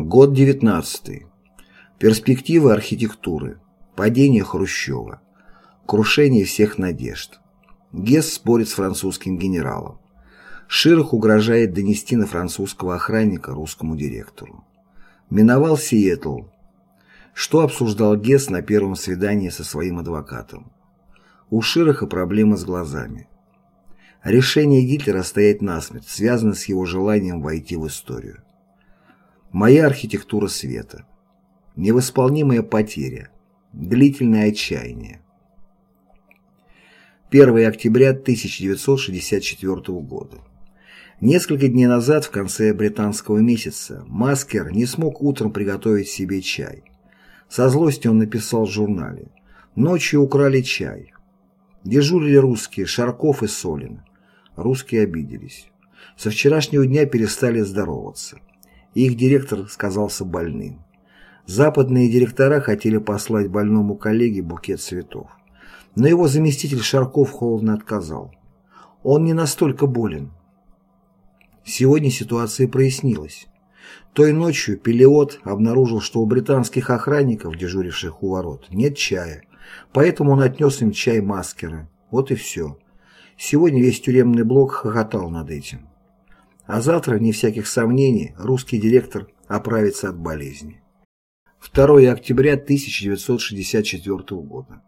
Год 19. Перспективы архитектуры. Падение Хрущева. Крушение всех надежд. Гесс спорит с французским генералом. Ширах угрожает донести на французского охранника русскому директору. Миновал Сиэтл. Что обсуждал Гесс на первом свидании со своим адвокатом? У Шираха проблемы с глазами. Решение Гитлера стоять насмерть связано с его желанием войти в историю. Моя архитектура света. Невосполнимая потеря. Длительное отчаяние. 1 октября 1964 года. Несколько дней назад, в конце британского месяца, Маскер не смог утром приготовить себе чай. Со злостью он написал в журнале «Ночью украли чай». Дежурили русские Шарков и Солин. Русские обиделись. Со вчерашнего дня перестали здороваться. Их директор сказался больным. Западные директора хотели послать больному коллеге букет цветов. Но его заместитель Шарков холодно отказал. Он не настолько болен. Сегодня ситуация прояснилась. Той ночью Пелиот обнаружил, что у британских охранников, дежуривших у ворот, нет чая, поэтому он отнес им чай маскера. Вот и все. Сегодня весь тюремный блок хохотал над этим. А завтра, вне всяких сомнений, русский директор оправится от болезни. 2 октября 1964 года.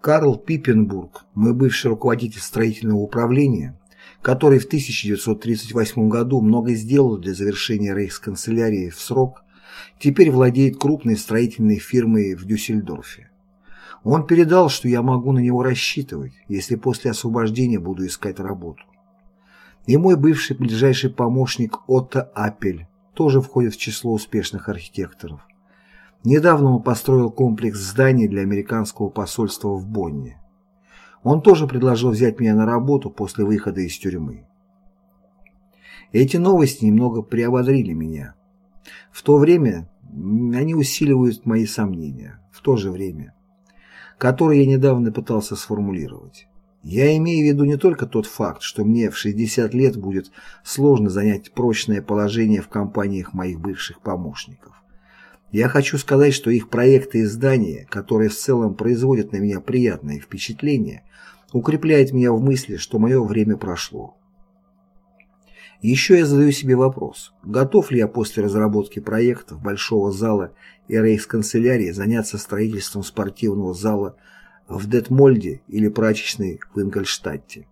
Карл Пиппенбург, мой бывший руководитель строительного управления, который в 1938 году много сделал для завершения рейхсканцелярии в срок, теперь владеет крупной строительной фирмой в Дюссельдорфе. Он передал, что я могу на него рассчитывать, если после освобождения буду искать работу. И мой бывший ближайший помощник Отто Апель тоже входит в число успешных архитекторов. Недавно он построил комплекс зданий для американского посольства в Бонне. Он тоже предложил взять меня на работу после выхода из тюрьмы. Эти новости немного приободрили меня. В то время они усиливают мои сомнения. В то же время который я недавно пытался сформулировать. Я имею в виду не только тот факт, что мне в 60 лет будет сложно занять прочное положение в компаниях моих бывших помощников. Я хочу сказать, что их проекты и здания, которые в целом производят на меня приятное впечатление, укрепляют меня в мысли, что мое время прошло. Еще я задаю себе вопрос, готов ли я после разработки проектов Большого зала и рейхсканцелярии заняться строительством спортивного зала в Детмольде или прачечной в Ингольштадте.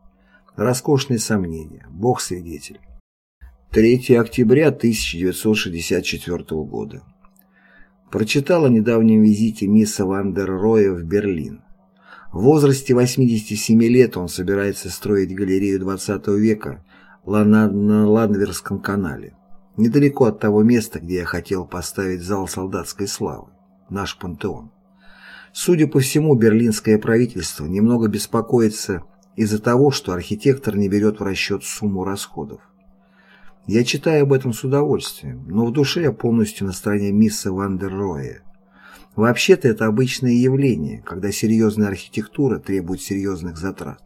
Роскошные сомнения, бог свидетель. 3 октября 1964 года. Прочитал о недавнем визите мисса Вандер Роя в Берлин. В возрасте 87 лет он собирается строить галерею 20 века на Ланверском канале, недалеко от того места, где я хотел поставить зал солдатской славы, наш пантеон. Судя по всему, берлинское правительство немного беспокоится из-за того, что архитектор не берет в расчет сумму расходов. Я читаю об этом с удовольствием, но в душе я полностью на стороне мисса Вандерроя. Вообще-то это обычное явление, когда серьезная архитектура требует серьезных затрат.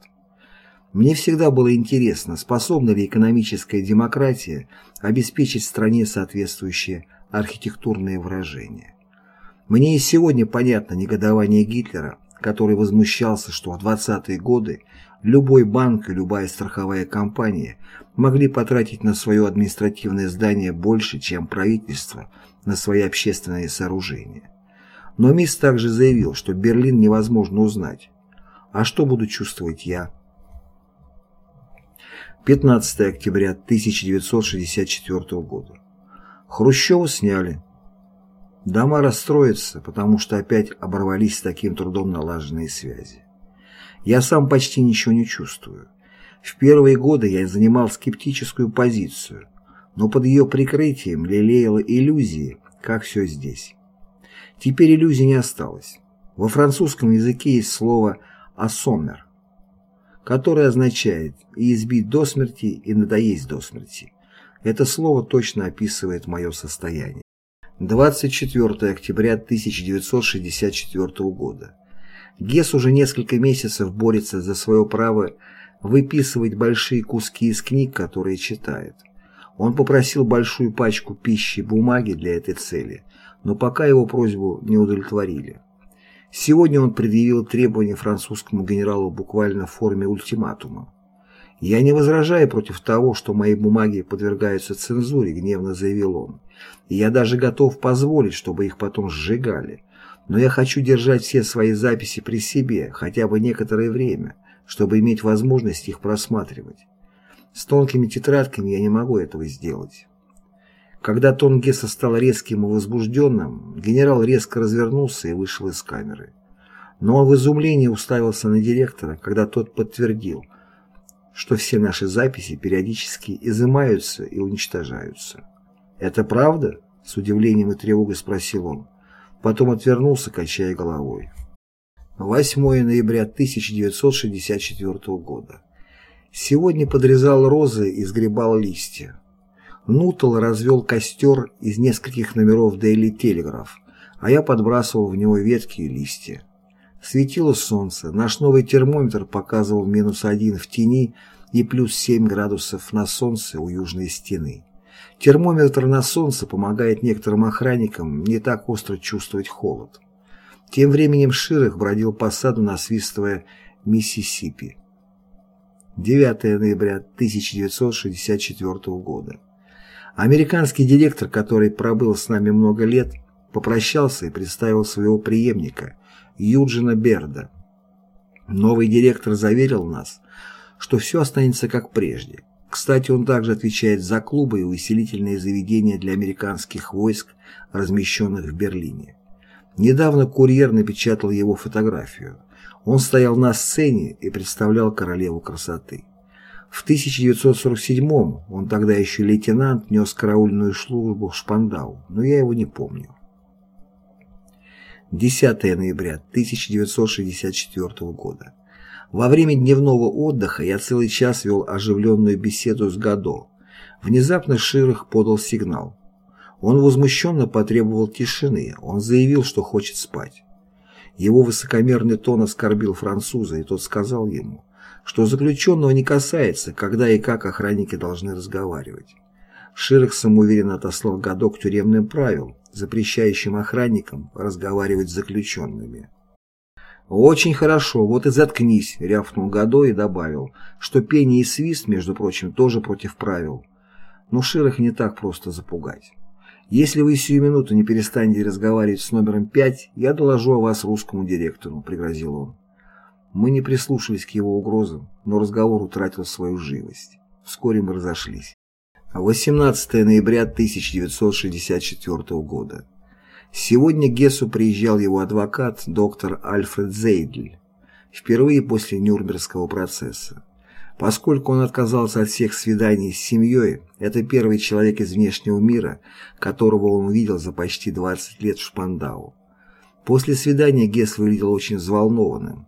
Мне всегда было интересно, способна ли экономическая демократия обеспечить стране соответствующее архитектурное выражение. Мне и сегодня понятно негодование Гитлера, который возмущался, что в 20-е годы любой банк и любая страховая компания могли потратить на свое административное здание больше, чем правительство на свои общественные сооружения. Но МИС также заявил, что Берлин невозможно узнать. А что буду чувствовать я? 15 октября 1964 года. Хрущева сняли. Дома расстроятся, потому что опять оборвались с таким трудом налаженные связи. Я сам почти ничего не чувствую. В первые годы я занимал скептическую позицию, но под ее прикрытием лелеяла иллюзии, как все здесь. Теперь иллюзий не осталось. Во французском языке есть слово «ассомер», которое означает «и избить до смерти, и надоесть до смерти». Это слово точно описывает мое состояние. 24 октября 1964 года. Гесс уже несколько месяцев борется за свое право выписывать большие куски из книг, которые читает. Он попросил большую пачку пищи и бумаги для этой цели, но пока его просьбу не удовлетворили. Сегодня он предъявил требования французскому генералу буквально в форме ультиматума. «Я не возражаю против того, что мои бумаги подвергаются цензуре», — гневно заявил он. «И я даже готов позволить, чтобы их потом сжигали. Но я хочу держать все свои записи при себе, хотя бы некоторое время, чтобы иметь возможность их просматривать. С тонкими тетрадками я не могу этого сделать». Когда тон Гесса стал резким и возбужденным, генерал резко развернулся и вышел из камеры. Но он в изумлении уставился на директора, когда тот подтвердил, что все наши записи периодически изымаются и уничтожаются. «Это правда?» — с удивлением и тревогой спросил он. Потом отвернулся, качая головой. 8 ноября 1964 года. Сегодня подрезал розы и сгребал листья. Нутл развел костер из нескольких номеров Daily Telegraph, а я подбрасывал в него ветки и листья. Светило солнце, наш новый термометр показывал минус один в тени и плюс 7 градусов на солнце у южной стены. Термометр на солнце помогает некоторым охранникам не так остро чувствовать холод. Тем временем Ширах бродил по саду, насвистывая «Миссисипи». 9 ноября 1964 года. Американский директор, который пробыл с нами много лет, попрощался и представил своего преемника, Юджина Берда. Новый директор заверил нас, что все останется как прежде. Кстати, он также отвечает за клубы и увеселительные заведения для американских войск, размещенных в Берлине. Недавно курьер напечатал его фотографию. Он стоял на сцене и представлял королеву красоты. В 1947-м он тогда еще лейтенант нес караульную службу в Шпандау, но я его не помню. 10 ноября 1964 года. Во время дневного отдыха я целый час вел оживленную беседу с Гадо. Внезапно Ширах подал сигнал. Он возмущенно потребовал тишины, он заявил, что хочет спать. Его высокомерный тон оскорбил француза, и тот сказал ему – что заключенного не касается, когда и как охранники должны разговаривать. Ширах самоуверенно отослал годок тюремным правил, запрещающим охранникам разговаривать с заключенными. «Очень хорошо, вот и заткнись», — рявкнул Гадо и добавил, что пение и свист, между прочим, тоже против правил. Но Ширах не так просто запугать. «Если вы сию минуту не перестанете разговаривать с номером пять, я доложу о вас русскому директору», — пригрозил он. Мы не прислушались к его угрозам, но разговор утратил свою живость. Вскоре мы разошлись. 18 ноября 1964 года. Сегодня Гессу приезжал его адвокат, доктор Альфред Зейдль, впервые после Нюрнбергского процесса. Поскольку он отказался от всех свиданий с семьей, это первый человек из внешнего мира, которого он увидел за почти 20 лет в Шпандау. После свидания Гесс выглядел очень взволнованным.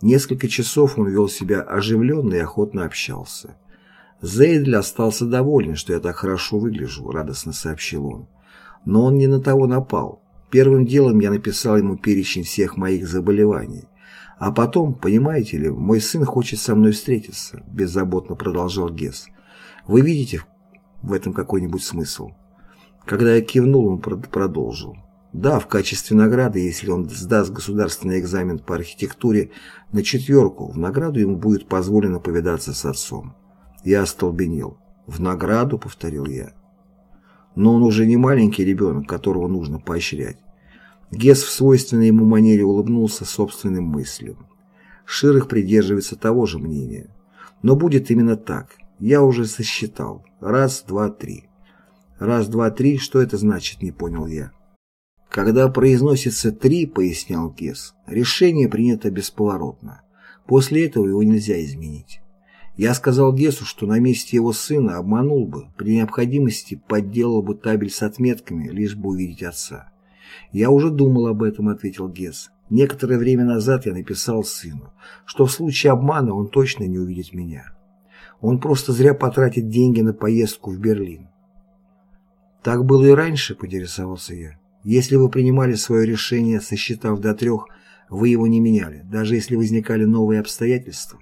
Несколько часов он вел себя оживленно и охотно общался. Зейдль остался доволен, что я так хорошо выгляжу, радостно сообщил он. Но он не на того напал. Первым делом я написал ему перечень всех моих заболеваний. А потом, понимаете ли, мой сын хочет со мной встретиться, беззаботно продолжал Гесс. Вы видите в этом какой-нибудь смысл? Когда я кивнул, он продолжил. Да, в качестве награды, если он сдаст государственный экзамен по архитектуре на четверку, в награду ему будет позволено повидаться с отцом. Я остолбенел. «В награду?» — повторил я. Но он уже не маленький ребенок, которого нужно поощрять. Гес в свойственной ему манере улыбнулся собственным мыслям. Ширых придерживается того же мнения. Но будет именно так. Я уже сосчитал. Раз, два, три. Раз, два, три, что это значит, не понял я. Когда произносится «три», пояснял Гесс, решение принято бесповоротно. После этого его нельзя изменить. Я сказал Гессу, что на месте его сына обманул бы, при необходимости подделал бы табель с отметками, лишь бы увидеть отца. «Я уже думал об этом», — ответил Гесс. «Некоторое время назад я написал сыну, что в случае обмана он точно не увидит меня. Он просто зря потратит деньги на поездку в Берлин». «Так было и раньше», — поинтересовался я. Если вы принимали свое решение, сосчитав до трех, вы его не меняли, даже если возникали новые обстоятельства.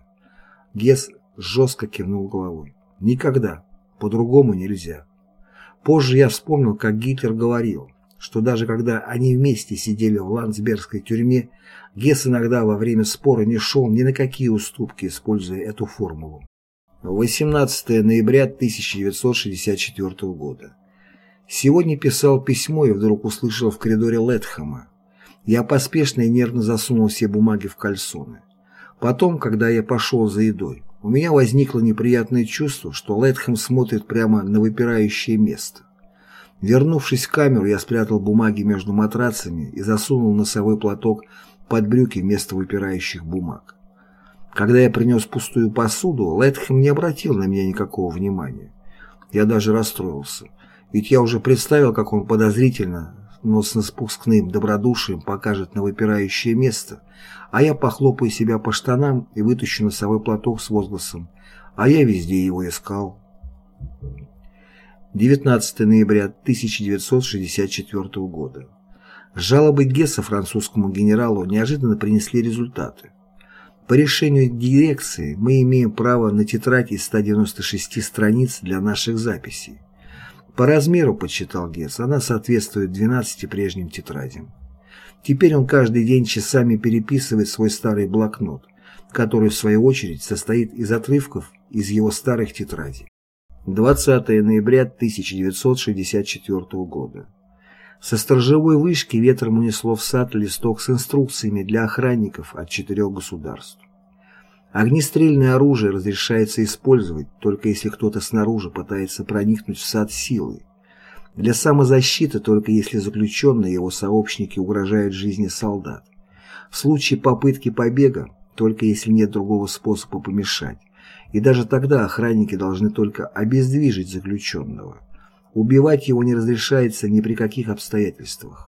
Гес жестко кивнул головой. Никогда. По-другому нельзя. Позже я вспомнил, как Гитлер говорил, что даже когда они вместе сидели в Ландсбергской тюрьме, Гесс иногда во время спора не шел ни на какие уступки, используя эту формулу. 18 ноября 1964 года. Сегодня писал письмо и вдруг услышал в коридоре Летхэма. Я поспешно и нервно засунул все бумаги в кальсоны. Потом, когда я пошел за едой, у меня возникло неприятное чувство, что Летхэм смотрит прямо на выпирающее место. Вернувшись в камеру, я спрятал бумаги между матрацами и засунул носовой платок под брюки вместо выпирающих бумаг. Когда я принес пустую посуду, Летхэм не обратил на меня никакого внимания. Я даже расстроился, ведь я уже представил, как он подозрительно, но с наспускным добродушием покажет на выпирающее место, а я похлопаю себя по штанам и вытащу носовой платок с возгласом «А я везде его искал». 19 ноября 1964 года. Жалобы Гесса французскому генералу неожиданно принесли результаты. По решению дирекции мы имеем право на тетрадь из 196 страниц для наших записей. По размеру, подсчитал Гесс, она соответствует 12 прежним тетрадям. Теперь он каждый день часами переписывает свой старый блокнот, который в свою очередь состоит из отрывков из его старых тетрадей. 20 ноября 1964 года. Со сторожевой вышки ветром унесло в сад листок с инструкциями для охранников от четырех государств. Огнестрельное оружие разрешается использовать, только если кто-то снаружи пытается проникнуть в сад силой. Для самозащиты только если заключенные его сообщники угрожают жизни солдат. В случае попытки побега только если нет другого способа помешать и даже тогда охранники должны только обездвижить заключенного. Убивать его не разрешается ни при каких обстоятельствах.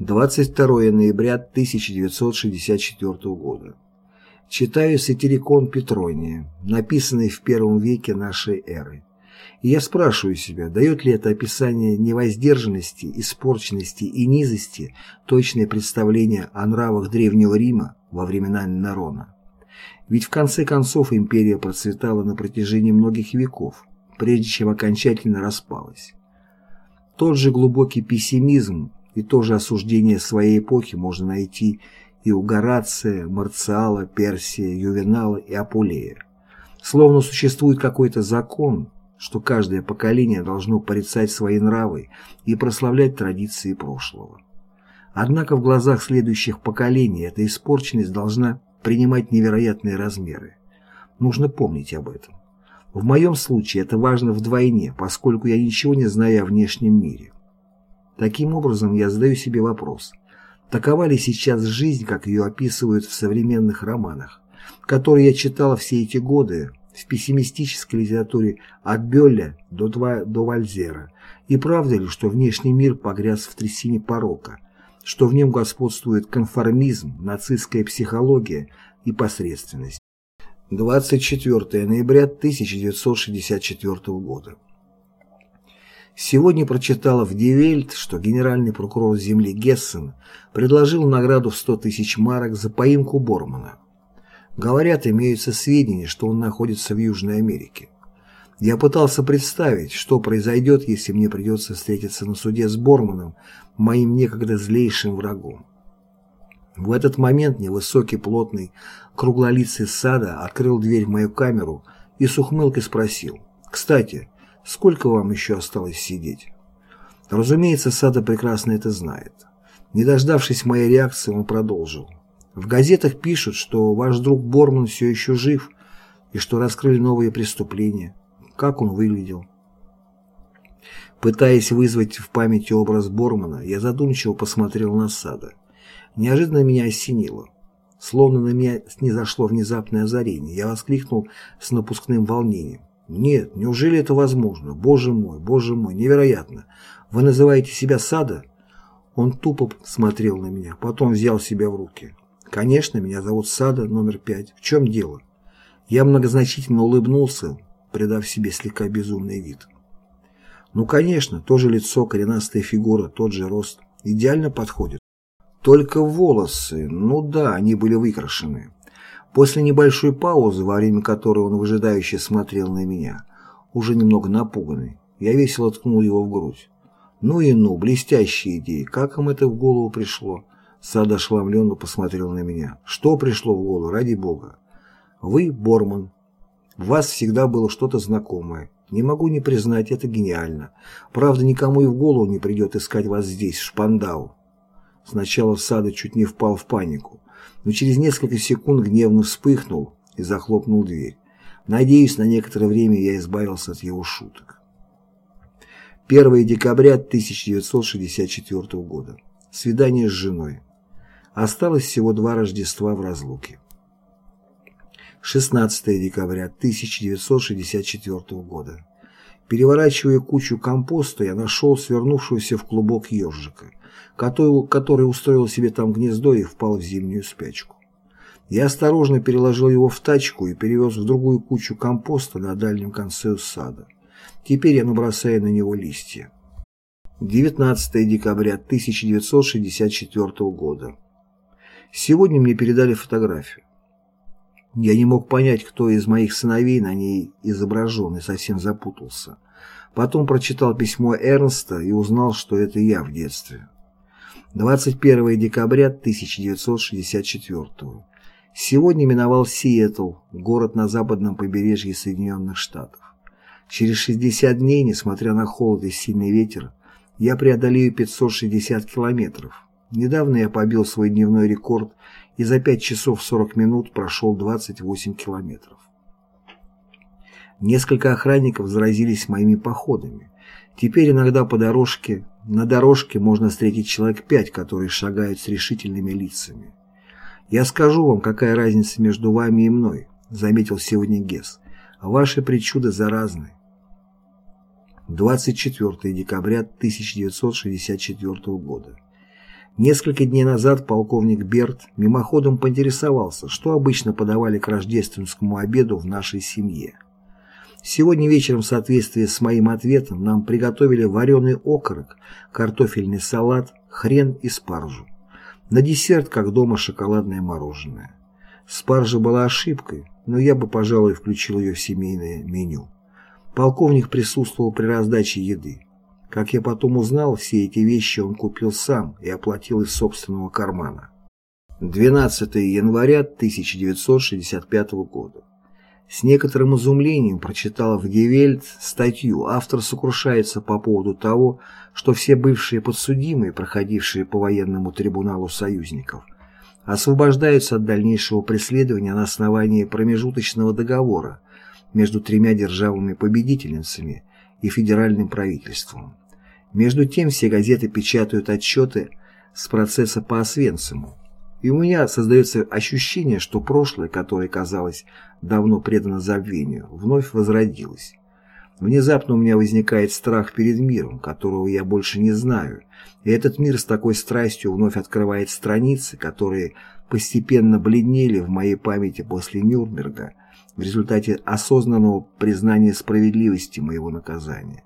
22 ноября 1964 года. Читаю сатирикон Петрония, написанный в первом веке нашей эры. И я спрашиваю себя, дает ли это описание невоздержанности, испорченности и низости точное представление о нравах Древнего Рима во времена Нерона. Ведь в конце концов империя процветала на протяжении многих веков, прежде чем окончательно распалась. Тот же глубокий пессимизм и то же осуждение своей эпохи можно найти и у Горация, Марциала, Персия, Ювенала и Апулея. Словно существует какой-то закон, что каждое поколение должно порицать свои нравы и прославлять традиции прошлого. Однако в глазах следующих поколений эта испорченность должна принимать невероятные размеры. Нужно помнить об этом. В моем случае это важно вдвойне, поскольку я ничего не знаю о внешнем мире. Таким образом, я задаю себе вопрос, такова ли сейчас жизнь, как ее описывают в современных романах, которые я читала все эти годы в пессимистической литературе от Бёля до, до Вальзера, и правда ли, что внешний мир погряз в трясине порока, что в нем господствует конформизм, нацистская психология и посредственность. 24 ноября 1964 года. Сегодня прочитала в Die что генеральный прокурор земли Гессен предложил награду в 100 тысяч марок за поимку Бормана. Говорят, имеются сведения, что он находится в Южной Америке. Я пытался представить, что произойдет, если мне придется встретиться на суде с Борманом, моим некогда злейшим врагом. В этот момент невысокий, плотный, круглолицый сада открыл дверь в мою камеру и с ухмылкой спросил, «Кстати, сколько вам еще осталось сидеть?» Разумеется, Сада прекрасно это знает. Не дождавшись моей реакции, он продолжил. «В газетах пишут, что ваш друг Борман все еще жив и что раскрыли новые преступления. Как он выглядел? Пытаясь вызвать в памяти образ Бормана, я задумчиво посмотрел на Сада. Неожиданно меня осенило. Словно на меня снизошло внезапное озарение, я воскликнул с напускным волнением. «Нет, неужели это возможно? Боже мой, боже мой, невероятно! Вы называете себя Сада?» Он тупо смотрел на меня, потом взял себя в руки. «Конечно, меня зовут Сада, номер пять. В чем дело?» Я многозначительно улыбнулся, придав себе слегка безумный вид. Ну, конечно, то же лицо, коренастая фигура, тот же рост. Идеально подходит. Только волосы, ну да, они были выкрашены. После небольшой паузы, во время которой он выжидающе смотрел на меня, уже немного напуганный. Я весело ткнул его в грудь. «Ну и ну, блестящая идея. Как им это в голову пришло?» Сад ошеломленно посмотрел на меня. «Что пришло в голову, ради бога?» «Вы, Борман. В вас всегда было что-то знакомое. Не могу не признать, это гениально. Правда, никому и в голову не придет искать вас здесь, в Шпандау». Сначала Сада чуть не впал в панику, но через несколько секунд гневно вспыхнул и захлопнул дверь. Надеюсь, на некоторое время я избавился от его шуток. 1 декабря 1964 года. Свидание с женой. Осталось всего два Рождества в разлуке. 16 декабря 1964 года. Переворачивая кучу компоста, я нашел свернувшегося в клубок ежика, который, устроил себе там гнездо и впал в зимнюю спячку. Я осторожно переложил его в тачку и перевез в другую кучу компоста на дальнем конце сада. Теперь я набросаю на него листья. 19 декабря 1964 года. Сегодня мне передали фотографию. Я не мог понять, кто из моих сыновей на ней изображен, и совсем запутался. Потом прочитал письмо Эрнста и узнал, что это я в детстве. 21 декабря 1964 Сегодня миновал Сиэтл, город на западном побережье Соединенных Штатов. Через 60 дней, несмотря на холод и сильный ветер, я преодолею 560 километров. Недавно я побил свой дневной рекорд и за 5 часов 40 минут прошел 28 километров. Несколько охранников заразились моими походами. Теперь иногда по дорожке, на дорожке можно встретить человек пять, которые шагают с решительными лицами. «Я скажу вам, какая разница между вами и мной», — заметил сегодня Гесс. «Ваши причуды заразны». 24 декабря 1964 года. Несколько дней назад полковник Берт мимоходом поинтересовался, что обычно подавали к рождественскому обеду в нашей семье. Сегодня вечером в соответствии с моим ответом нам приготовили вареный окорок, картофельный салат, хрен и спаржу. На десерт, как дома, шоколадное мороженое. Спаржа была ошибкой, но я бы, пожалуй, включил ее в семейное меню. Полковник присутствовал при раздаче еды. Как я потом узнал, все эти вещи он купил сам и оплатил из собственного кармана. 12 января 1965 года. С некоторым изумлением прочитал в Гевельд статью. Автор сокрушается по поводу того, что все бывшие подсудимые, проходившие по военному трибуналу союзников, освобождаются от дальнейшего преследования на основании промежуточного договора между тремя державами-победительницами и федеральным правительством. Между тем все газеты печатают отчеты с процесса по Освенциму, и у меня создается ощущение, что прошлое, которое казалось давно предано забвению, вновь возродилось. Внезапно у меня возникает страх перед миром, которого я больше не знаю, и этот мир с такой страстью вновь открывает страницы, которые постепенно бледнели в моей памяти после Нюрнберга в результате осознанного признания справедливости моего наказания.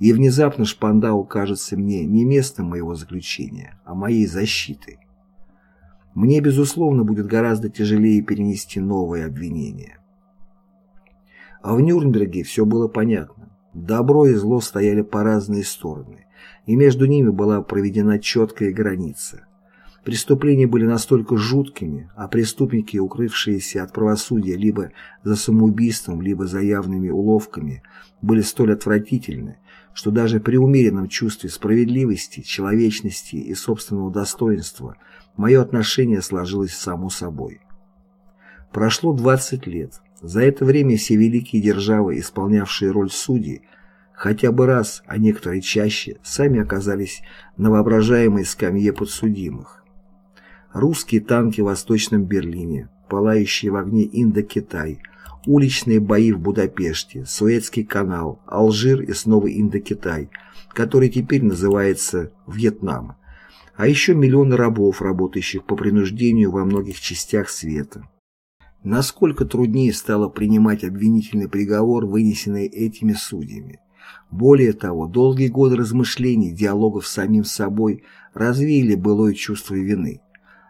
И внезапно Шпандау кажется мне не местом моего заключения, а моей защитой. Мне, безусловно, будет гораздо тяжелее перенести новые обвинения. А в Нюрнберге все было понятно. Добро и зло стояли по разные стороны, и между ними была проведена четкая граница. Преступления были настолько жуткими, а преступники, укрывшиеся от правосудия либо за самоубийством, либо за явными уловками, были столь отвратительны, что даже при умеренном чувстве справедливости, человечности и собственного достоинства – мое отношение сложилось само собой. Прошло 20 лет. За это время все великие державы, исполнявшие роль судей, хотя бы раз, а некоторые чаще, сами оказались на воображаемой скамье подсудимых. Русские танки в Восточном Берлине, пылающие в огне Индокитай, уличные бои в Будапеште, Суэцкий канал, Алжир и снова Индокитай, который теперь называется Вьетнам, а еще миллионы рабов, работающих по принуждению во многих частях света. Насколько труднее стало принимать обвинительный приговор, вынесенный этими судьями. Более того, долгие годы размышлений, диалогов с самим собой развеяли былое чувство вины.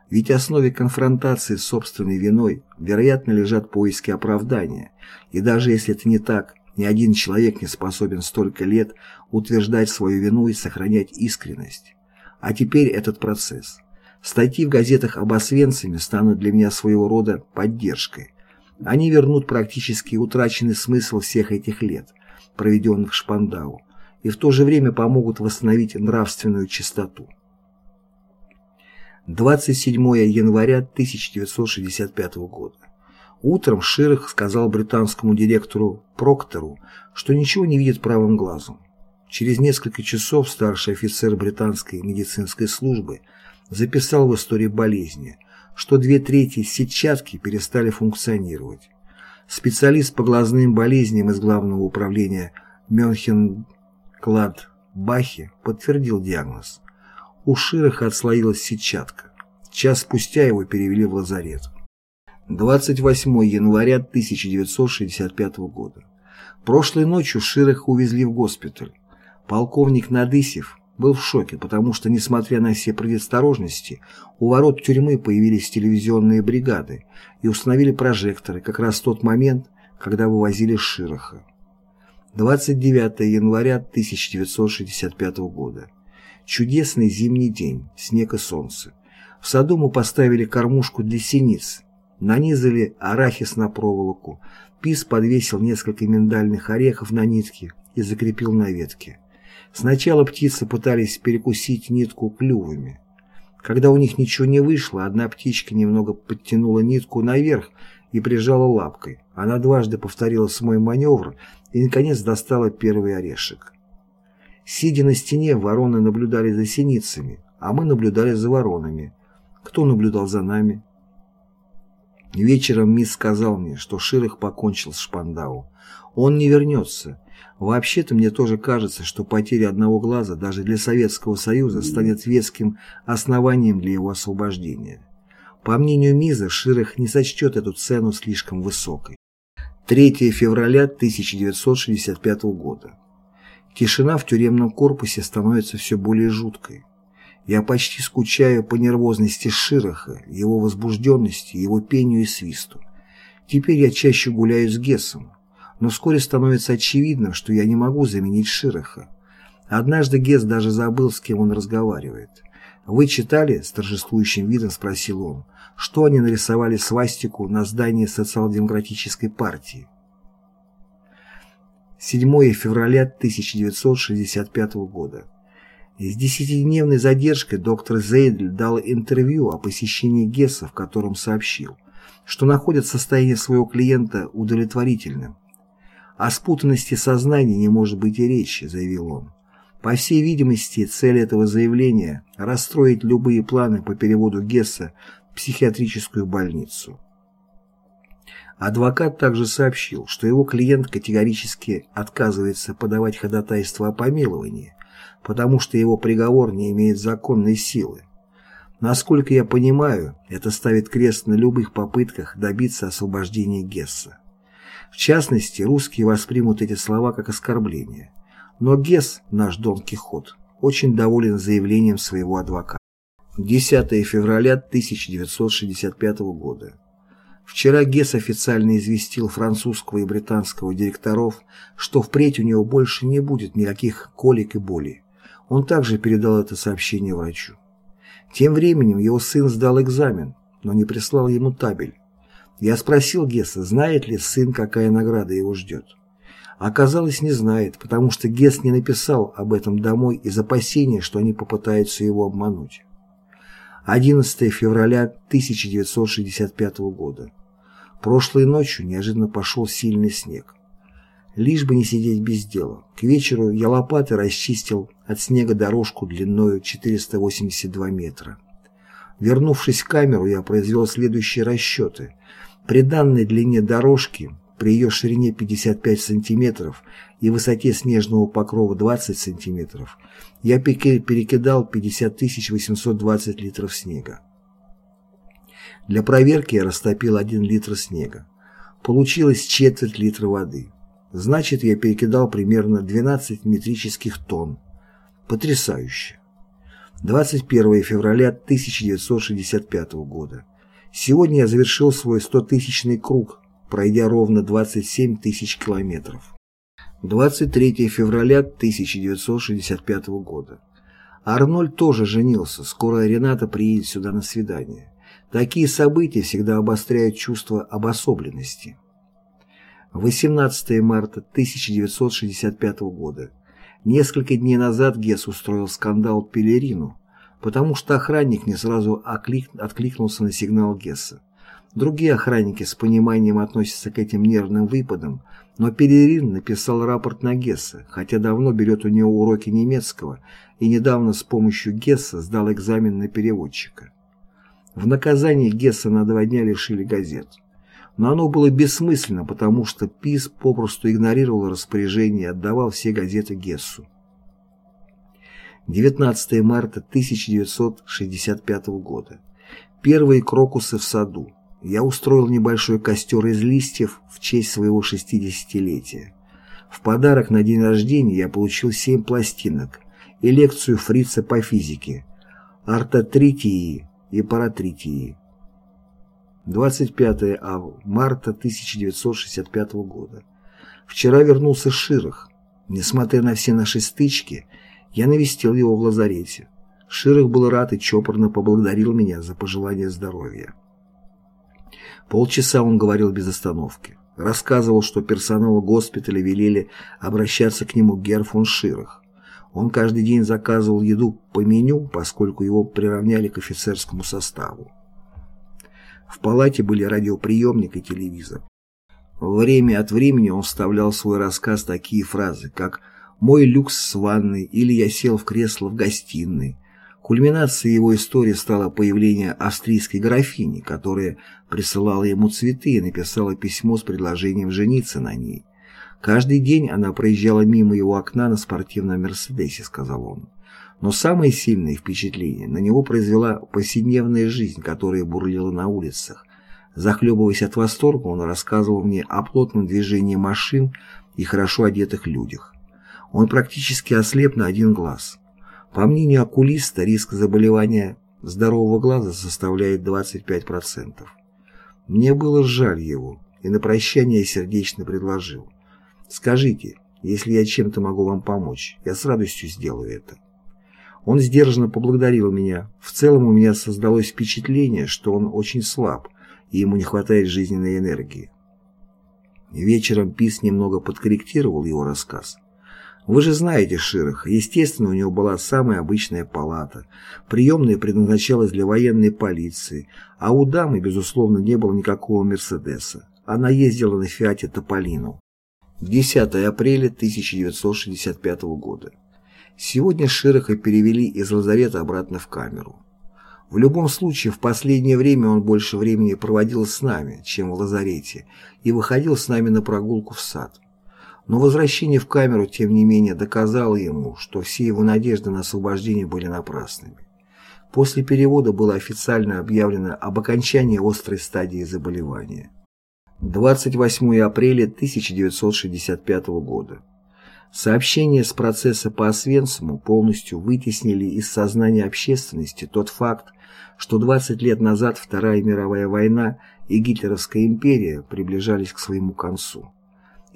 Ведь в основе конфронтации с собственной виной, вероятно, лежат поиски оправдания, и даже если это не так, Ни один человек не способен столько лет утверждать свою вину и сохранять искренность. А теперь этот процесс. Статьи в газетах об Освенциме станут для меня своего рода поддержкой. Они вернут практически утраченный смысл всех этих лет, проведенных в Шпандау, и в то же время помогут восстановить нравственную чистоту. 27 января 1965 года. Утром Ширах сказал британскому директору Проктору, что ничего не видит правым глазом. Через несколько часов старший офицер британской медицинской службы записал в истории болезни, что две трети сетчатки перестали функционировать. Специалист по глазным болезням из Главного управления Мюнхен-Клад Бахи подтвердил диагноз. У Шираха отслоилась сетчатка. Час спустя его перевели в лазарет. 28 января 1965 года. Прошлой ночью Ширах увезли в госпиталь. Полковник Надысев был в шоке, потому что, несмотря на все предосторожности, у ворот тюрьмы появились телевизионные бригады и установили прожекторы как раз в тот момент, когда вывозили Широха. 29 января 1965 года. Чудесный зимний день, снег и солнце. В саду мы поставили кормушку для синиц, нанизали арахис на проволоку, Пис подвесил несколько миндальных орехов на нитке и закрепил на ветке. Сначала птицы пытались перекусить нитку клювами. Когда у них ничего не вышло, одна птичка немного подтянула нитку наверх и прижала лапкой. Она дважды повторила свой маневр и, наконец, достала первый орешек. Сидя на стене, вороны наблюдали за синицами, а мы наблюдали за воронами. Кто наблюдал за нами? Вечером мисс сказал мне, что Ширах покончил с Шпандау. Он не вернется. Вообще-то мне тоже кажется, что потеря одного глаза даже для Советского Союза станет веским основанием для его освобождения. По мнению Миза, Ширах не сочтет эту цену слишком высокой. 3 февраля 1965 года. Тишина в тюремном корпусе становится все более жуткой. Я почти скучаю по нервозности Широха, его возбужденности, его пению и свисту. Теперь я чаще гуляю с Гессом, но вскоре становится очевидным, что я не могу заменить Широха. Однажды Гесс даже забыл, с кем он разговаривает. «Вы читали?» — с торжествующим видом спросил он. «Что они нарисовали свастику на здании социал-демократической партии?» 7 февраля 1965 года. С десятидневной задержкой доктор Зейдль дал интервью о посещении Гесса, в котором сообщил, что находит состояние своего клиента удовлетворительным. «О спутанности сознания не может быть и речи», — заявил он. По всей видимости, цель этого заявления – расстроить любые планы по переводу Гесса в психиатрическую больницу. Адвокат также сообщил, что его клиент категорически отказывается подавать ходатайство о помиловании, потому что его приговор не имеет законной силы. Насколько я понимаю, это ставит крест на любых попытках добиться освобождения Гесса. В частности, русские воспримут эти слова как оскорбление. Но Гесс, наш Дон Кихот, очень доволен заявлением своего адвоката. 10 февраля 1965 года. Вчера Гесс официально известил французского и британского директоров, что впредь у него больше не будет никаких колик и боли. Он также передал это сообщение врачу. Тем временем его сын сдал экзамен, но не прислал ему табель. Я спросил Гесса, знает ли сын, какая награда его ждет. Оказалось, не знает, потому что Гесс не написал об этом домой из опасения, что они попытаются его обмануть. 11 февраля 1965 года. Прошлой ночью неожиданно пошел сильный снег лишь бы не сидеть без дела. К вечеру я лопатой расчистил от снега дорожку длиною 482 метра. Вернувшись в камеру, я произвел следующие расчеты. При данной длине дорожки, при ее ширине 55 сантиметров и высоте снежного покрова 20 сантиметров, я перекидал 50 820 литров снега. Для проверки я растопил 1 литр снега. Получилось четверть литра воды. Значит, я перекидал примерно 12 метрических тонн. Потрясающе. 21 февраля 1965 года. Сегодня я завершил свой 100-тысячный круг, пройдя ровно 27 тысяч километров. 23 февраля 1965 года. Арнольд тоже женился, скоро Рената приедет сюда на свидание. Такие события всегда обостряют чувство обособленности. 18 марта 1965 года. Несколько дней назад Гесс устроил скандал Пелерину, потому что охранник не сразу оклик... откликнулся на сигнал Гесса. Другие охранники с пониманием относятся к этим нервным выпадам, но Пелерин написал рапорт на Гесса, хотя давно берет у него уроки немецкого и недавно с помощью Гесса сдал экзамен на переводчика. В наказание Гесса на два дня лишили газет. Но оно было бессмысленно, потому что ПИС попросту игнорировал распоряжение и отдавал все газеты Гессу. 19 марта 1965 года. Первые крокусы в саду. Я устроил небольшой костер из листьев в честь своего 60-летия. В подарок на день рождения я получил семь пластинок и лекцию фрица по физике, артотритии и паратритии. 25 марта 1965 года. Вчера вернулся Ширах. Несмотря на все наши стычки, я навестил его в лазарете. Ширах был рад и чопорно поблагодарил меня за пожелание здоровья. Полчаса он говорил без остановки. Рассказывал, что персоналу госпиталя велели обращаться к нему Гер фон Ширах. Он каждый день заказывал еду по меню, поскольку его приравняли к офицерскому составу. В палате были радиоприемник и телевизор. Время от времени он вставлял в свой рассказ такие фразы, как «мой люкс с ванной» или «я сел в кресло в гостиной». Кульминацией его истории стало появление австрийской графини, которая присылала ему цветы и написала письмо с предложением жениться на ней. «Каждый день она проезжала мимо его окна на спортивном «Мерседесе», — сказал он. Но самое сильное впечатление на него произвела повседневная жизнь, которая бурлила на улицах. Захлебываясь от восторга, он рассказывал мне о плотном движении машин и хорошо одетых людях. Он практически ослеп на один глаз. По мнению окулиста, риск заболевания здорового глаза составляет 25%. Мне было жаль его, и на прощание сердечно предложил. «Скажите, если я чем-то могу вам помочь, я с радостью сделаю это». Он сдержанно поблагодарил меня. В целом у меня создалось впечатление, что он очень слаб, и ему не хватает жизненной энергии. Вечером Пис немного подкорректировал его рассказ. Вы же знаете Ширах, естественно, у него была самая обычная палата. Приемная предназначалась для военной полиции, а у дамы, безусловно, не было никакого Мерседеса. Она ездила на Фиате Тополину. 10 апреля 1965 года. Сегодня Широха перевели из лазарета обратно в камеру. В любом случае, в последнее время он больше времени проводил с нами, чем в лазарете, и выходил с нами на прогулку в сад. Но возвращение в камеру, тем не менее, доказало ему, что все его надежды на освобождение были напрасными. После перевода было официально объявлено об окончании острой стадии заболевания. 28 апреля 1965 года. Сообщения с процесса по Освенциму полностью вытеснили из сознания общественности тот факт, что 20 лет назад Вторая мировая война и Гитлеровская империя приближались к своему концу.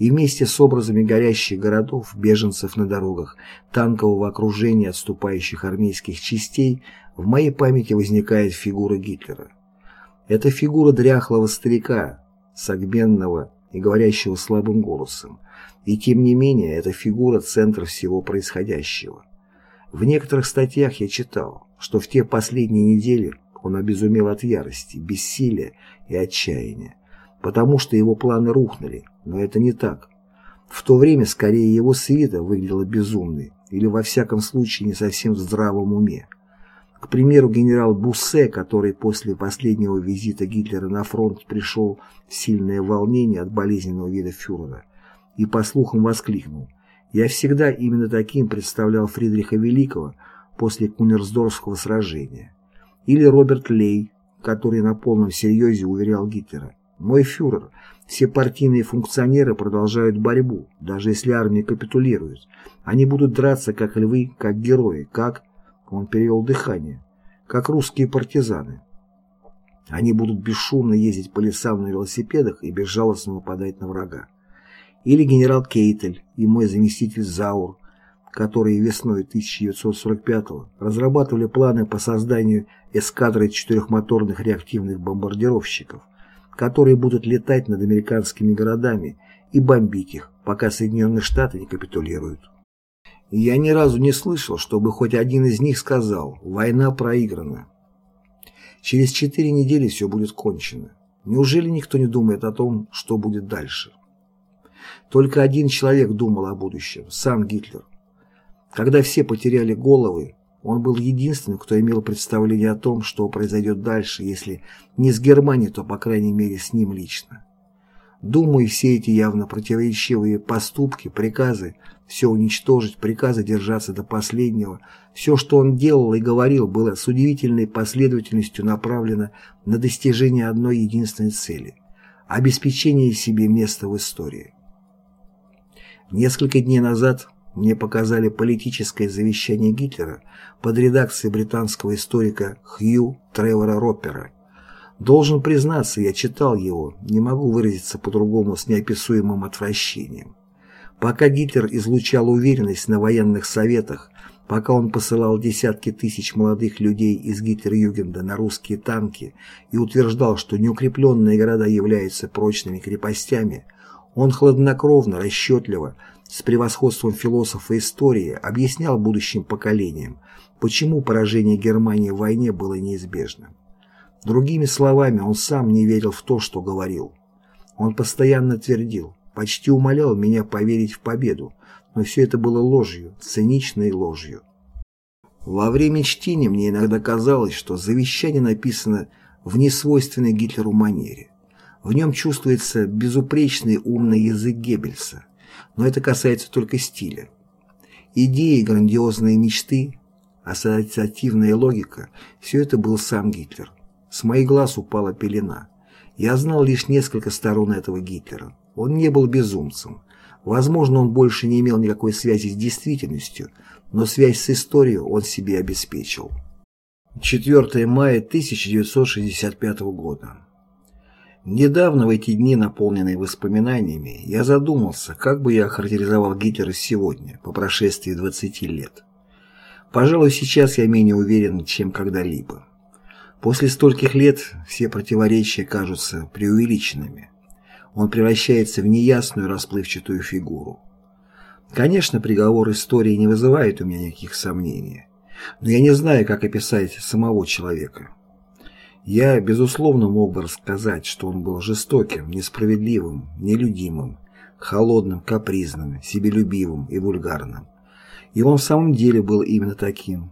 И вместе с образами горящих городов, беженцев на дорогах, танкового окружения отступающих армейских частей в моей памяти возникает фигура Гитлера. Это фигура дряхлого старика, согбенного и говорящего слабым голосом, и тем не менее, эта фигура – центр всего происходящего. В некоторых статьях я читал, что в те последние недели он обезумел от ярости, бессилия и отчаяния, потому что его планы рухнули, но это не так. В то время скорее его свита выглядела безумной или во всяком случае не совсем в здравом уме. К примеру, генерал Буссе, который после последнего визита Гитлера на фронт пришел в сильное волнение от болезненного вида фюрера, и по слухам воскликнул «Я всегда именно таким представлял Фридриха Великого после Кунерсдорфского сражения». Или Роберт Лей, который на полном серьезе уверял Гитлера «Мой фюрер, все партийные функционеры продолжают борьбу, даже если армия капитулирует. Они будут драться, как львы, как герои, как...» Он перевел дыхание. «Как русские партизаны». Они будут бесшумно ездить по лесам на велосипедах и безжалостно нападать на врага. или генерал Кейтель и мой заместитель Заур, которые весной 1945-го разрабатывали планы по созданию эскадры четырехмоторных реактивных бомбардировщиков, которые будут летать над американскими городами и бомбить их, пока Соединенные Штаты не капитулируют. Я ни разу не слышал, чтобы хоть один из них сказал «война проиграна». Через четыре недели все будет кончено. Неужели никто не думает о том, что будет дальше? Только один человек думал о будущем – сам Гитлер. Когда все потеряли головы, он был единственным, кто имел представление о том, что произойдет дальше, если не с Германией, то, по крайней мере, с ним лично. Думаю, все эти явно противоречивые поступки, приказы, все уничтожить, приказы держаться до последнего, все, что он делал и говорил, было с удивительной последовательностью направлено на достижение одной единственной цели – обеспечение себе места в истории. Несколько дней назад мне показали политическое завещание Гитлера под редакцией британского историка Хью Тревора Роппера – Должен признаться, я читал его, не могу выразиться по-другому с неописуемым отвращением. Пока Гитлер излучал уверенность на военных советах, пока он посылал десятки тысяч молодых людей из Гитлер-Югенда на русские танки и утверждал, что неукрепленные города являются прочными крепостями, он хладнокровно, расчетливо, с превосходством философа истории объяснял будущим поколениям, почему поражение Германии в войне было неизбежным. Другими словами, он сам не верил в то, что говорил. Он постоянно твердил, почти умолял меня поверить в победу, но все это было ложью, циничной ложью. Во время чтения мне иногда казалось, что завещание написано в несвойственной Гитлеру манере. В нем чувствуется безупречный умный язык Геббельса, но это касается только стиля. Идеи, грандиозные мечты, ассоциативная логика – все это был сам Гитлер. С моих глаз упала пелена. Я знал лишь несколько сторон этого Гитлера. Он не был безумцем. Возможно, он больше не имел никакой связи с действительностью, но связь с историей он себе обеспечил. 4 мая 1965 года. Недавно, в эти дни, наполненные воспоминаниями, я задумался, как бы я охарактеризовал Гитлера сегодня, по прошествии 20 лет. Пожалуй, сейчас я менее уверен, чем когда-либо. После стольких лет все противоречия кажутся преувеличенными. Он превращается в неясную расплывчатую фигуру. Конечно, приговор истории не вызывает у меня никаких сомнений, но я не знаю, как описать самого человека. Я, безусловно, мог бы рассказать, что он был жестоким, несправедливым, нелюдимым, холодным, капризным, себелюбивым и вульгарным. И он в самом деле был именно таким,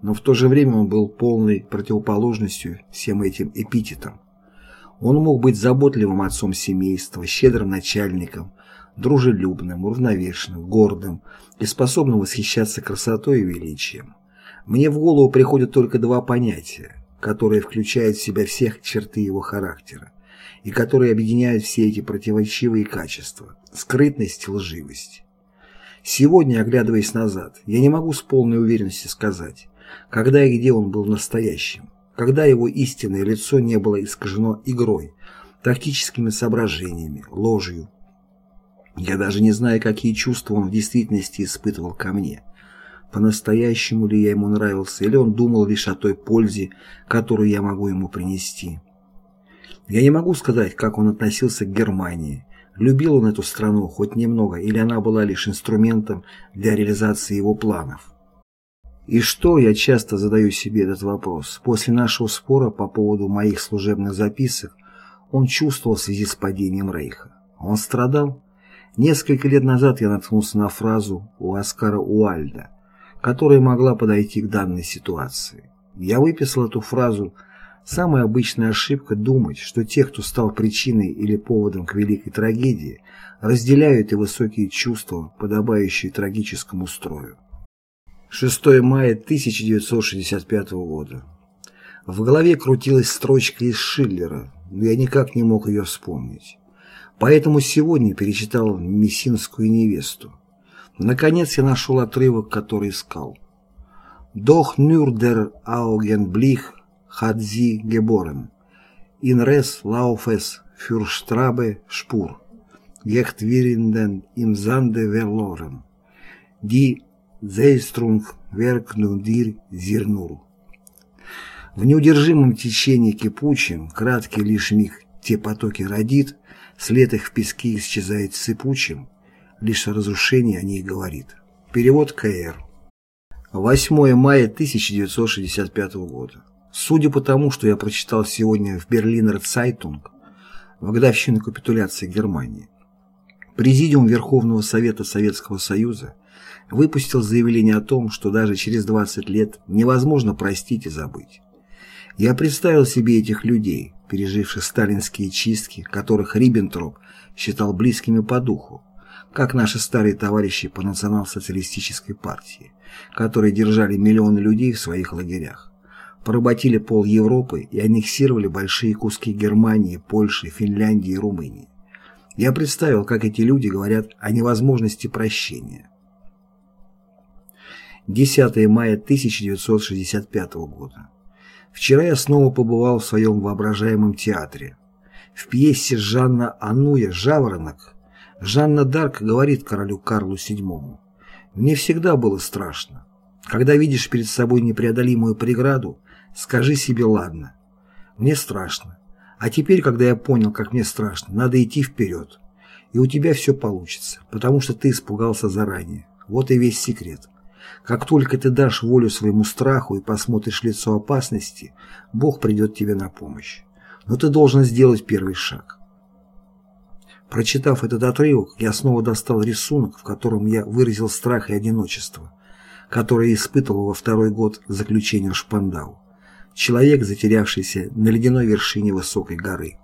но в то же время он был полной противоположностью всем этим эпитетам. Он мог быть заботливым отцом семейства, щедрым начальником, дружелюбным, уравновешенным, гордым и способным восхищаться красотой и величием. Мне в голову приходят только два понятия, которые включают в себя всех черты его характера и которые объединяют все эти противоречивые качества – скрытность лживость. Сегодня, оглядываясь назад, я не могу с полной уверенностью сказать, когда и где он был настоящим, когда его истинное лицо не было искажено игрой, тактическими соображениями, ложью. Я даже не знаю, какие чувства он в действительности испытывал ко мне. По-настоящему ли я ему нравился, или он думал лишь о той пользе, которую я могу ему принести. Я не могу сказать, как он относился к Германии. Любил он эту страну хоть немного, или она была лишь инструментом для реализации его планов. И что, я часто задаю себе этот вопрос, после нашего спора по поводу моих служебных записок, он чувствовал в связи с падением Рейха. Он страдал? Несколько лет назад я наткнулся на фразу у Оскара Уальда, которая могла подойти к данной ситуации. Я выписал эту фразу «Самая обычная ошибка думать, что те, кто стал причиной или поводом к великой трагедии, разделяют и высокие чувства, подобающие трагическому строю». 6 мая 1965 года. В голове крутилась строчка из Шиллера, но я никак не мог ее вспомнить. Поэтому сегодня перечитал «Мессинскую невесту». Наконец я нашел отрывок, который искал. «Doch nur der Augenblick hat sie geboren. In res laufes für Strabe Spur». Gecht wirenden im Sande verloren. Die Zerstörung verkündigt sie nur. В неудержимом течении кипучем, краткий лишь миг те потоки родит, след их в песке исчезает сыпучим, лишь разрушение о ней говорит. Перевод К.Р. 8 мая 1965 года. Судя по тому, что я прочитал сегодня в Берлинер Цайтунг, в годовщину капитуляции Германии, Президиум Верховного Совета Советского Союза выпустил заявление о том, что даже через 20 лет невозможно простить и забыть. Я представил себе этих людей, переживших сталинские чистки, которых Риббентроп считал близкими по духу, как наши старые товарищи по национал-социалистической партии, которые держали миллионы людей в своих лагерях, поработили пол Европы и аннексировали большие куски Германии, Польши, Финляндии и Румынии. Я представил, как эти люди говорят о невозможности прощения. 10 мая 1965 года. Вчера я снова побывал в своем воображаемом театре. В пьесе Жанна Ануя «Жаворонок» Жанна Дарк говорит королю Карлу VII «Мне всегда было страшно. Когда видишь перед собой непреодолимую преграду, скажи себе «ладно». Мне страшно. А теперь, когда я понял, как мне страшно, надо идти вперед. И у тебя все получится, потому что ты испугался заранее. Вот и весь секрет. Как только ты дашь волю своему страху и посмотришь лицо опасности, Бог придет тебе на помощь. Но ты должен сделать первый шаг. Прочитав этот отрывок, я снова достал рисунок, в котором я выразил страх и одиночество, которое испытывал во второй год заключения в Шпандау. Человек, затерявшийся на ледяной вершине высокой горы.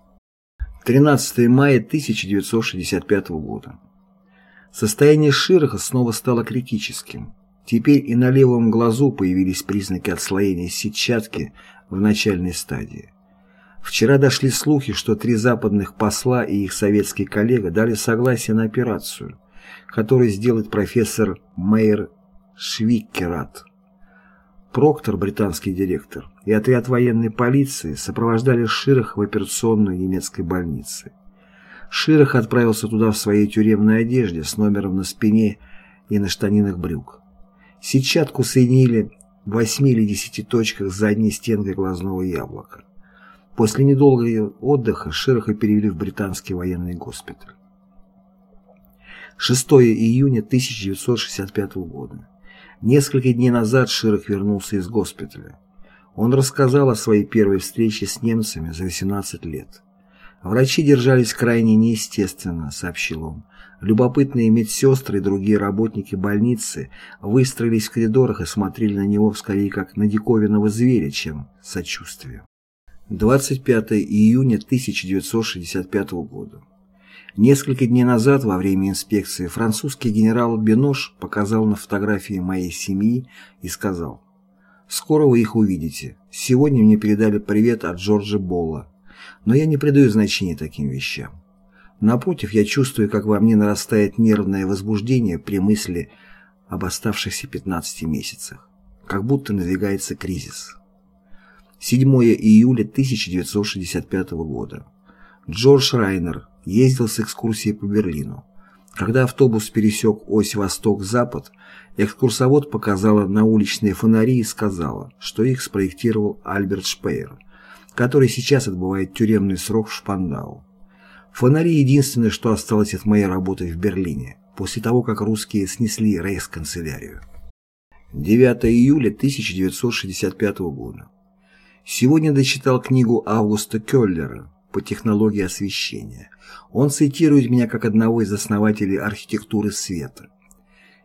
13 мая 1965 года. Состояние Широха снова стало критическим. Теперь и на левом глазу появились признаки отслоения сетчатки в начальной стадии. Вчера дошли слухи, что три западных посла и их советский коллега дали согласие на операцию, которую сделает профессор Мейер Швиккерат. Проктор, британский директор, и отряд военной полиции сопровождали Ширах в операционную немецкой больнице. Ширах отправился туда в своей тюремной одежде с номером на спине и на штанинах брюк. Сетчатку соединили в 8 или 10 точках задней стенкой глазного яблока. После недолгого отдыха Широха перевели в британский военный госпиталь. 6 июня 1965 года. Несколько дней назад Широх вернулся из госпиталя. Он рассказал о своей первой встрече с немцами за 18 лет. «Врачи держались крайне неестественно», — сообщил он. Любопытные медсестры и другие работники больницы выстроились в коридорах и смотрели на него скорее как на диковинного зверя, чем сочувствие. 25 июня 1965 года. Несколько дней назад, во время инспекции, французский генерал Бенош показал на фотографии моей семьи и сказал «Скоро вы их увидите. Сегодня мне передали привет от Джорджа Болла, но я не придаю значения таким вещам. Напротив, я чувствую, как во мне нарастает нервное возбуждение при мысли об оставшихся 15 месяцах, как будто надвигается кризис». 7 июля 1965 года. Джордж Райнер ездил с экскурсией по Берлину. Когда автобус пересек ось восток-запад, экскурсовод показала на уличные фонари и сказала, что их спроектировал Альберт Шпеер, который сейчас отбывает тюремный срок в Шпандау. Фонари – единственное, что осталось от моей работы в Берлине, после того, как русские снесли рейхсканцелярию. 9 июля 1965 года. Сегодня дочитал книгу Августа Келлера по технологии освещения. Он цитирует меня как одного из основателей архитектуры света.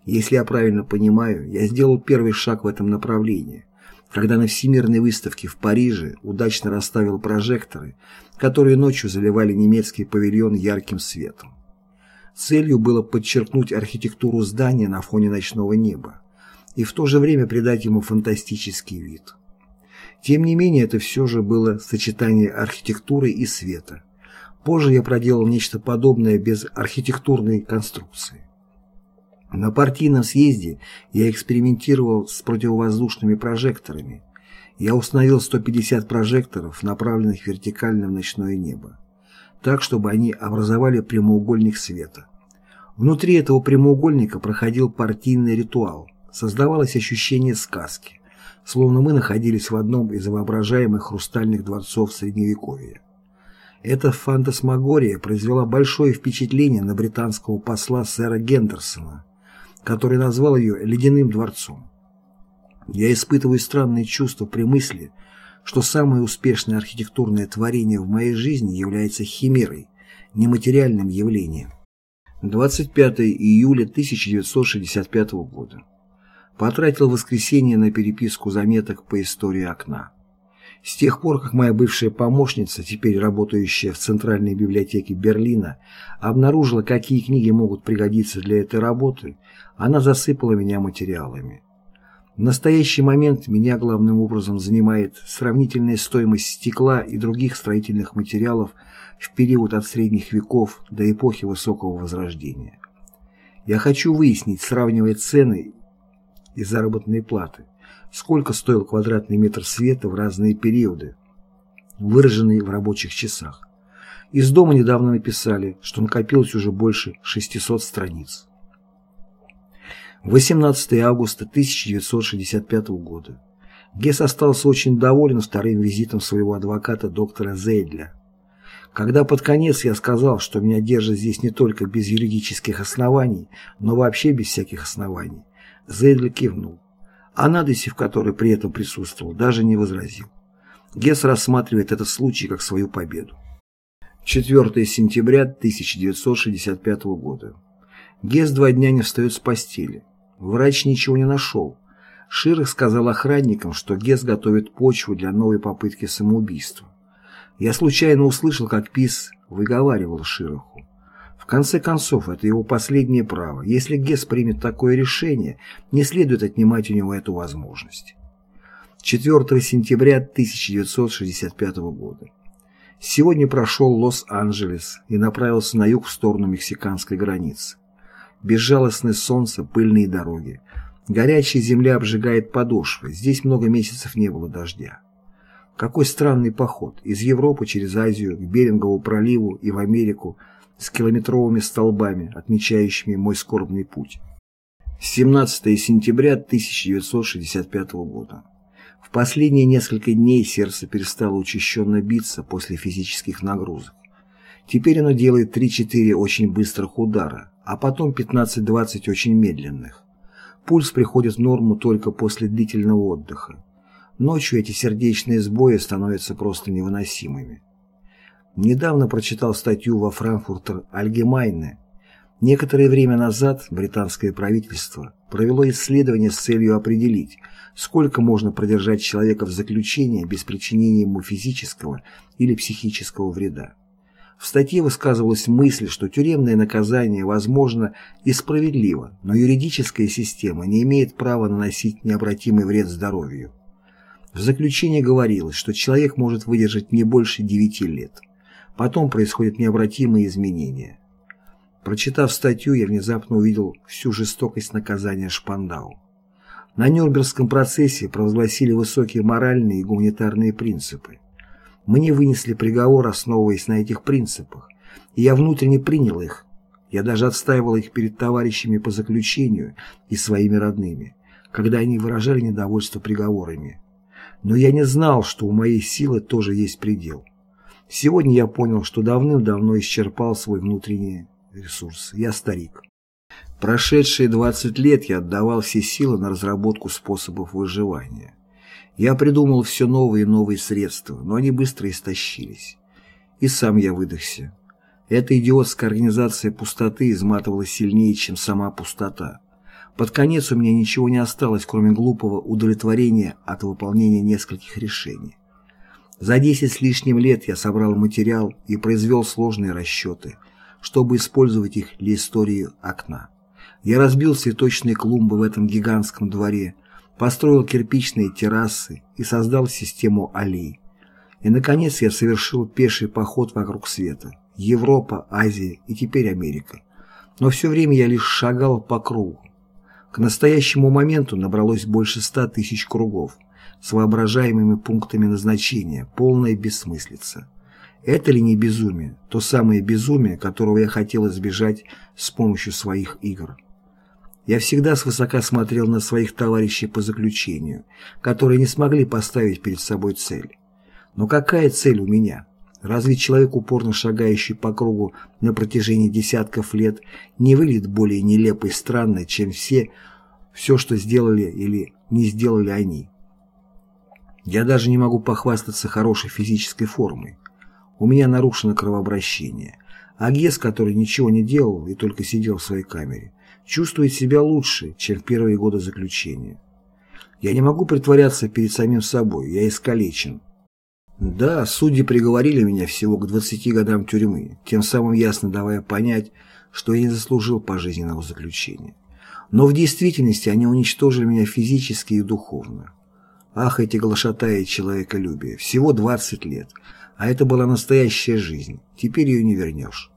Если я правильно понимаю, я сделал первый шаг в этом направлении, когда на Всемирной выставке в Париже удачно расставил прожекторы, которые ночью заливали немецкий павильон ярким светом. Целью было подчеркнуть архитектуру здания на фоне ночного неба и в то же время придать ему фантастический вид. Тем не менее, это все же было сочетание архитектуры и света. Позже я проделал нечто подобное без архитектурной конструкции. На партийном съезде я экспериментировал с противовоздушными прожекторами. Я установил 150 прожекторов, направленных вертикально в ночное небо. так, чтобы они образовали прямоугольник света. Внутри этого прямоугольника проходил партийный ритуал, создавалось ощущение сказки, словно мы находились в одном из воображаемых хрустальных дворцов Средневековья. Эта фантасмагория произвела большое впечатление на британского посла сэра Гендерсона, который назвал ее «ледяным дворцом». Я испытываю странные чувства при мысли, что самое успешное архитектурное творение в моей жизни является химерой, нематериальным явлением. 25 июля 1965 года. Потратил воскресенье на переписку заметок по истории окна. С тех пор, как моя бывшая помощница, теперь работающая в Центральной библиотеке Берлина, обнаружила, какие книги могут пригодиться для этой работы, она засыпала меня материалами. В настоящий момент меня главным образом занимает сравнительная стоимость стекла и других строительных материалов в период от средних веков до эпохи Высокого Возрождения. Я хочу выяснить, сравнивая цены и заработные платы, сколько стоил квадратный метр света в разные периоды, выраженные в рабочих часах. Из дома недавно написали, что накопилось уже больше 600 страниц. 18 августа 1965 года. Гесс остался очень доволен вторым визитом своего адвоката доктора Зейдля. Когда под конец я сказал, что меня держат здесь не только без юридических оснований, но вообще без всяких оснований, Зейдль кивнул. А Надеси, в которой при этом присутствовал, даже не возразил. Гесс рассматривает этот случай как свою победу. 4 сентября 1965 года. Гесс два дня не встает с постели. Врач ничего не нашел. Ширах сказал охранникам, что Гесс готовит почву для новой попытки самоубийства. Я случайно услышал, как Пис выговаривал Шираху. В конце концов, это его последнее право. Если Гесс примет такое решение, не следует отнимать у него эту возможность. 4 сентября 1965 года. Сегодня прошел Лос-Анджелес и направился на юг в сторону мексиканской границы. Безжалостное солнце, пыльные дороги. Горячая земля обжигает подошвы, здесь много месяцев не было дождя. Какой странный поход из Европы через Азию к Берингову проливу и в Америку с километровыми столбами, отмечающими мой скорбный путь. 17 сентября 1965 года. В последние несколько дней сердце перестало учащенно биться после физических нагрузок. Теперь оно делает 3-4 очень быстрых удара, а потом 15-20 очень медленных. Пульс приходит в норму только после длительного отдыха. Ночью эти сердечные сбои становятся просто невыносимыми. Недавно прочитал статью во Франкфуртер Альгемайне. Некоторое время назад британское правительство провело исследование с целью определить, сколько можно продержать человека в заключении без причинения ему физического или психического вреда. В статье высказывалась мысль, что тюремное наказание возможно и справедливо, но юридическая система не имеет права наносить необратимый вред здоровью. В заключении говорилось, что человек может выдержать не больше 9 лет. Потом происходят необратимые изменения. Прочитав статью, я внезапно увидел всю жестокость наказания Шпандау. На Нюрнбергском процессе провозгласили высокие моральные и гуманитарные принципы. Мне вынесли приговор, основываясь на этих принципах, и я внутренне принял их. Я даже отстаивал их перед товарищами по заключению и своими родными, когда они выражали недовольство приговорами. Но я не знал, что у моей силы тоже есть предел. Сегодня я понял, что давным-давно исчерпал свой внутренний ресурс. Я старик. Прошедшие 20 лет я отдавал все силы на разработку способов выживания. Я придумал все новые и новые средства, но они быстро истощились. И сам я выдохся. Эта идиотская организация пустоты изматывала сильнее, чем сама пустота. Под конец у меня ничего не осталось, кроме глупого удовлетворения от выполнения нескольких решений. За десять с лишним лет я собрал материал и произвел сложные расчеты, чтобы использовать их для истории окна. Я разбил цветочные клумбы в этом гигантском дворе, построил кирпичные террасы и создал систему аллей. И, наконец, я совершил пеший поход вокруг света. Европа, Азия и теперь Америка. Но все время я лишь шагал по кругу. К настоящему моменту набралось больше ста тысяч кругов с воображаемыми пунктами назначения, полная бессмыслица. Это ли не безумие, то самое безумие, которого я хотел избежать с помощью своих игр? Я всегда свысока смотрел на своих товарищей по заключению, которые не смогли поставить перед собой цель. Но какая цель у меня? Разве человек, упорно шагающий по кругу на протяжении десятков лет, не выглядит более нелепо и странно, чем все, все, что сделали или не сделали они? Я даже не могу похвастаться хорошей физической формой. У меня нарушено кровообращение. А Гес, который ничего не делал и только сидел в своей камере, чувствует себя лучше, чем в первые годы заключения. Я не могу притворяться перед самим собой, я искалечен. Да, судьи приговорили меня всего к 20 годам тюрьмы, тем самым ясно давая понять, что я не заслужил пожизненного заключения. Но в действительности они уничтожили меня физически и духовно. Ах, эти глашатаи человеколюбия, всего 20 лет, а это была настоящая жизнь, теперь ее не вернешь.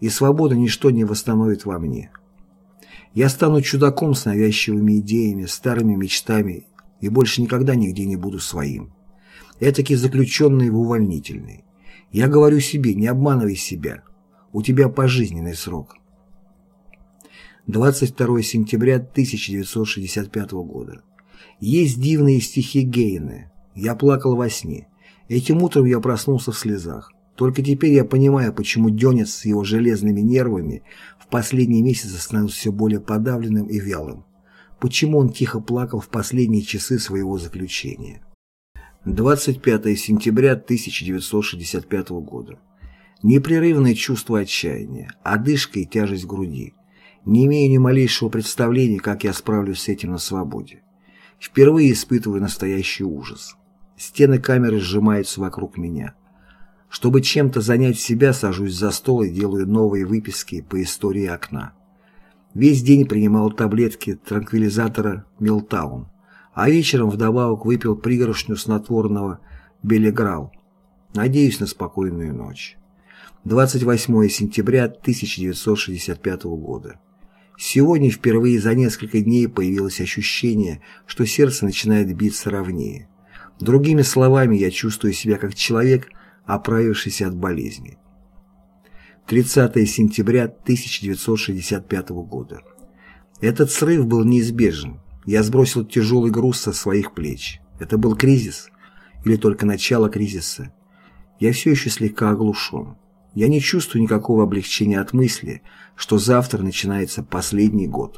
И свобода ничто не восстановит во мне. Я стану чудаком с навязчивыми идеями, старыми мечтами и больше никогда нигде не буду своим. Этакий заключенный в увольнительный. Я говорю себе, не обманывай себя. У тебя пожизненный срок. 22 сентября 1965 года. Есть дивные стихи Гейна. Я плакал во сне. Этим утром я проснулся в слезах. Только теперь я понимаю, почему Денец с его железными нервами в последние месяцы становился все более подавленным и вялым. Почему он тихо плакал в последние часы своего заключения. 25 сентября 1965 года. Непрерывное чувство отчаяния, одышка и тяжесть груди. Не имею ни малейшего представления, как я справлюсь с этим на свободе. Впервые испытываю настоящий ужас. Стены камеры сжимаются вокруг меня. Чтобы чем-то занять себя, сажусь за стол и делаю новые выписки по истории окна. Весь день принимал таблетки транквилизатора Милтаун, а вечером вдобавок выпил пригоршню снотворного Белеграл. Надеюсь на спокойную ночь. 28 сентября 1965 года. Сегодня впервые за несколько дней появилось ощущение, что сердце начинает биться ровнее. Другими словами, я чувствую себя как человек, оправившийся от болезни. 30 сентября 1965 года. Этот срыв был неизбежен. Я сбросил тяжелый груз со своих плеч. Это был кризис? Или только начало кризиса? Я все еще слегка оглушен. Я не чувствую никакого облегчения от мысли, что завтра начинается последний год.